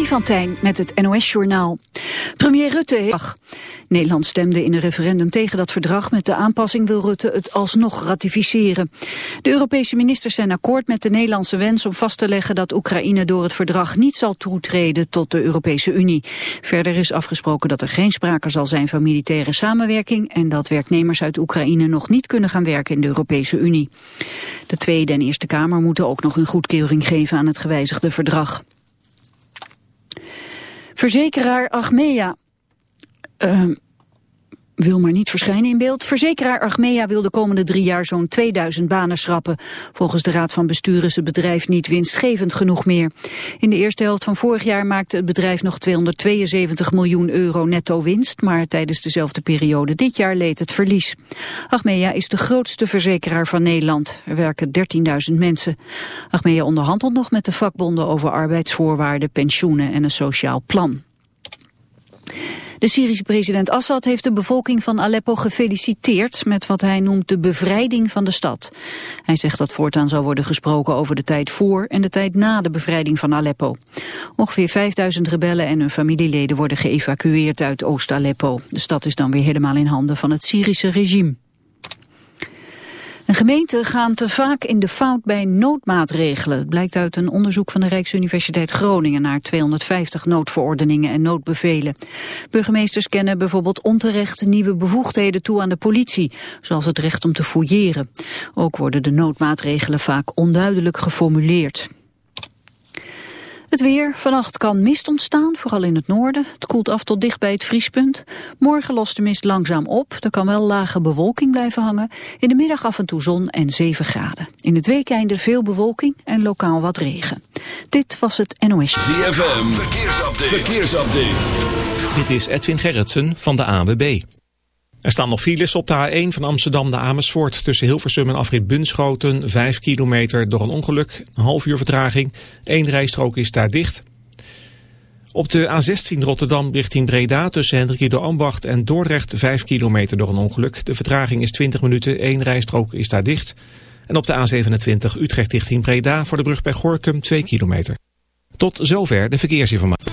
Freddy van Tijn met het NOS-journaal. Premier Rutte. Nederland stemde in een referendum tegen dat verdrag. Met de aanpassing wil Rutte het alsnog ratificeren. De Europese ministers zijn akkoord met de Nederlandse wens om vast te leggen dat Oekraïne door het verdrag niet zal toetreden tot de Europese Unie. Verder is afgesproken dat er geen sprake zal zijn van militaire samenwerking en dat werknemers uit Oekraïne nog niet kunnen gaan werken in de Europese Unie. De Tweede en Eerste Kamer moeten ook nog een goedkeuring geven aan het gewijzigde verdrag. Verzekeraar Achmea. Uh, wil maar niet verschijnen in beeld. Verzekeraar Achmea wil de komende drie jaar zo'n 2000 banen schrappen. Volgens de Raad van Bestuur is het bedrijf niet winstgevend genoeg meer. In de eerste helft van vorig jaar maakte het bedrijf nog 272 miljoen euro netto winst, maar tijdens dezelfde periode dit jaar leed het verlies. Achmea is de grootste verzekeraar van Nederland. Er werken 13.000 mensen. Achmea onderhandelt nog met de vakbonden over arbeidsvoorwaarden, pensioenen en een sociaal plan. De Syrische president Assad heeft de bevolking van Aleppo gefeliciteerd met wat hij noemt de bevrijding van de stad. Hij zegt dat voortaan zal worden gesproken over de tijd voor en de tijd na de bevrijding van Aleppo. Ongeveer 5000 rebellen en hun familieleden worden geëvacueerd uit Oost-Aleppo. De stad is dan weer helemaal in handen van het Syrische regime. Gemeenten gaan te vaak in de fout bij noodmaatregelen. Het blijkt uit een onderzoek van de Rijksuniversiteit Groningen naar 250 noodverordeningen en noodbevelen. Burgemeesters kennen bijvoorbeeld onterecht nieuwe bevoegdheden toe aan de politie, zoals het recht om te fouilleren. Ook worden de noodmaatregelen vaak onduidelijk geformuleerd. Het weer. Vannacht kan mist ontstaan, vooral in het noorden. Het koelt af tot dicht bij het vriespunt. Morgen lost de mist langzaam op. Er kan wel lage bewolking blijven hangen. In de middag af en toe zon en 7 graden. In het weekende veel bewolking en lokaal wat regen. Dit was het NOS. ZFM. Verkeersupdate. Verkeersupdate. Dit is Edwin Gerritsen van de AWB. Er staan nog files op de A1 van Amsterdam naar Amersfoort... tussen Hilversum en Afrit Bunschoten, 5 kilometer door een ongeluk. Een half uur vertraging. Eén rijstrook is daar dicht. Op de A16 Rotterdam richting Breda tussen Hendrik de Ambacht en Dordrecht 5 kilometer door een ongeluk. De vertraging is 20 minuten, één rijstrook is daar dicht. En op de A27 Utrecht richting Breda voor de brug bij Gorkum 2 kilometer. Tot zover de verkeersinformatie.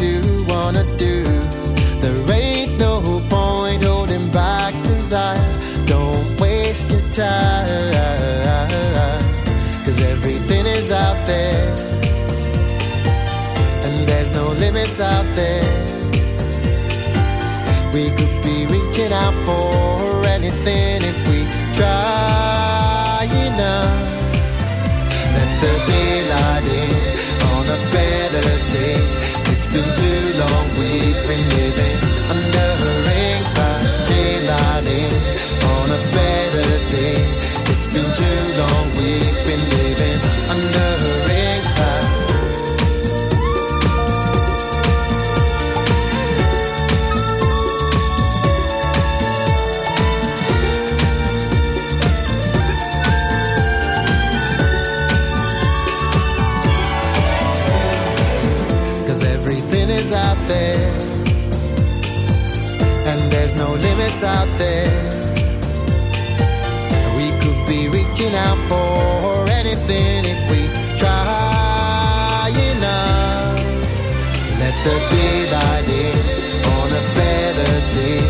do, wanna do. by day on a better day.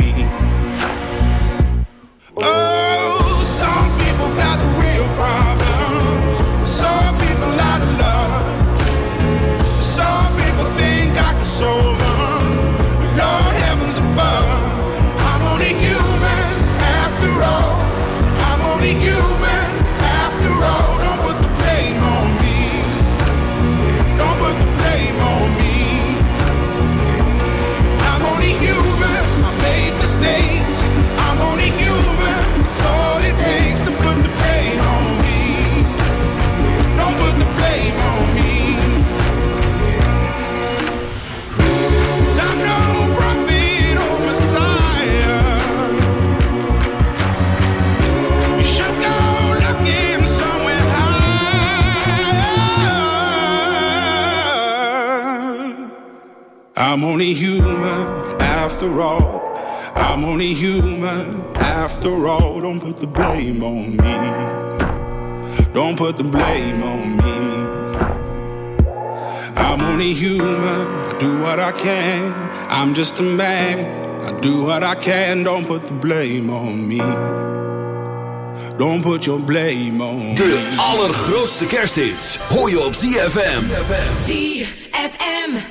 After all. I'm only human after all. Don't put the blame on me. Don't put the blame on me. I'm only human. I do what I can. I'm just a man. I do what I can. Don't put the blame on me. Don't put your blame on De me. allergrootste kersthits hoor je op ZFM. ZFM.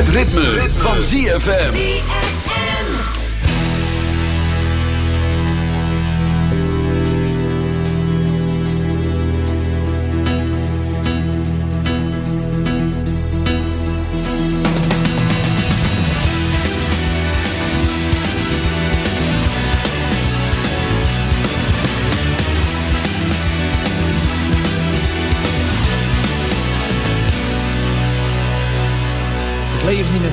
Het ritme, van ZFM.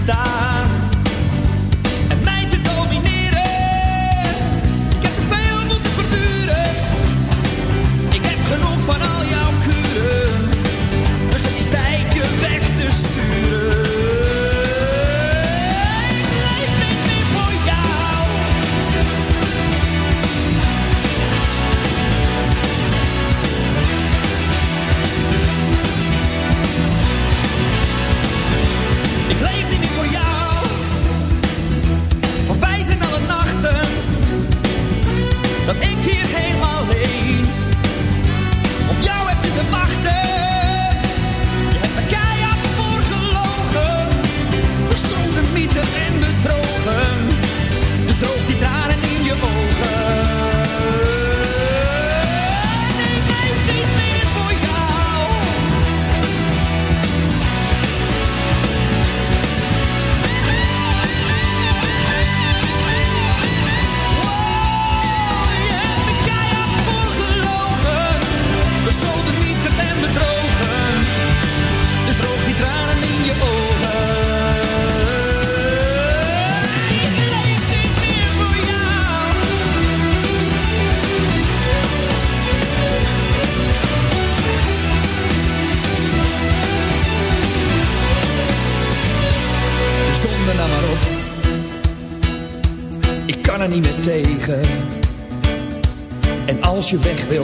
está.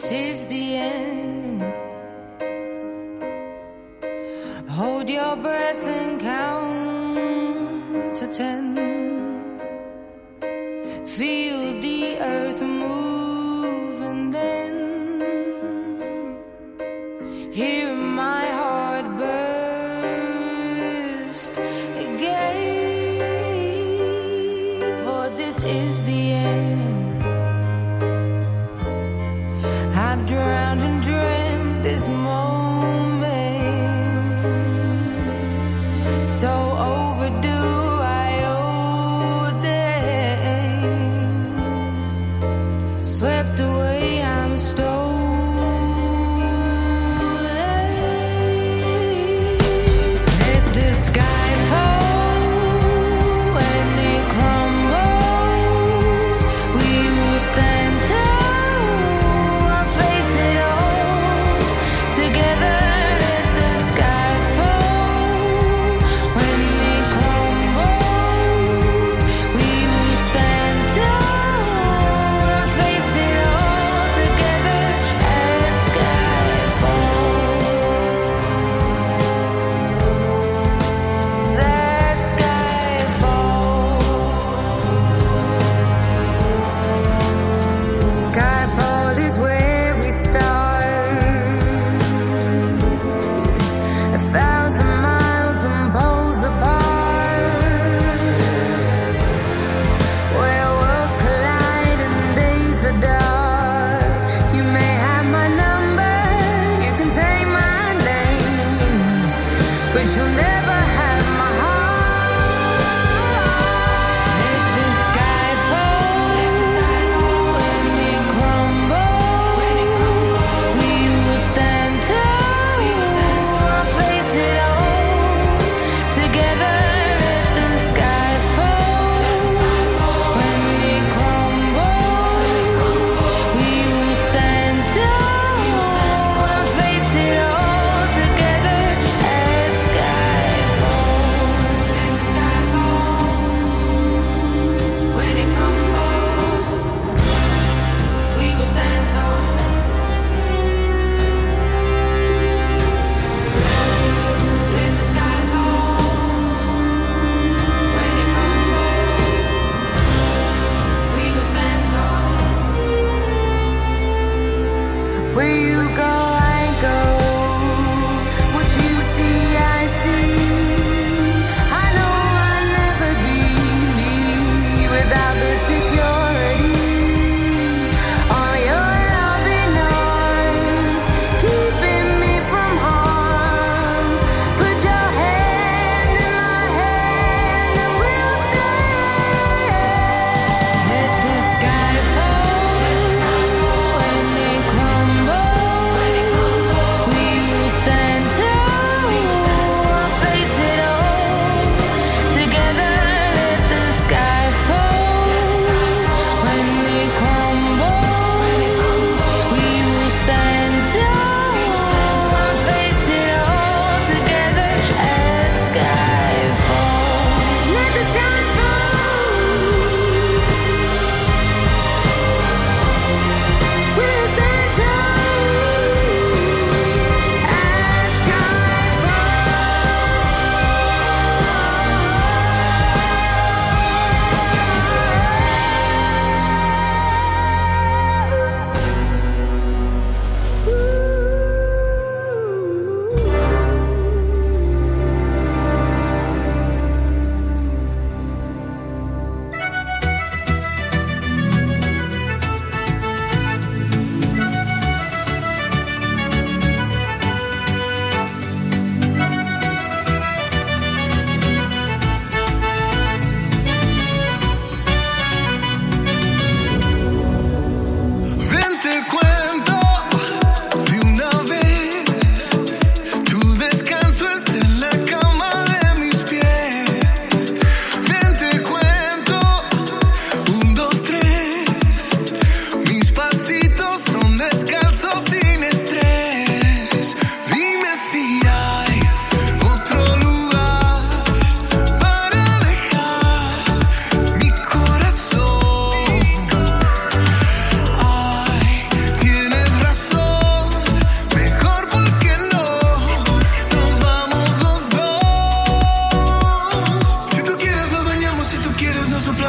This is the end.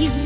you.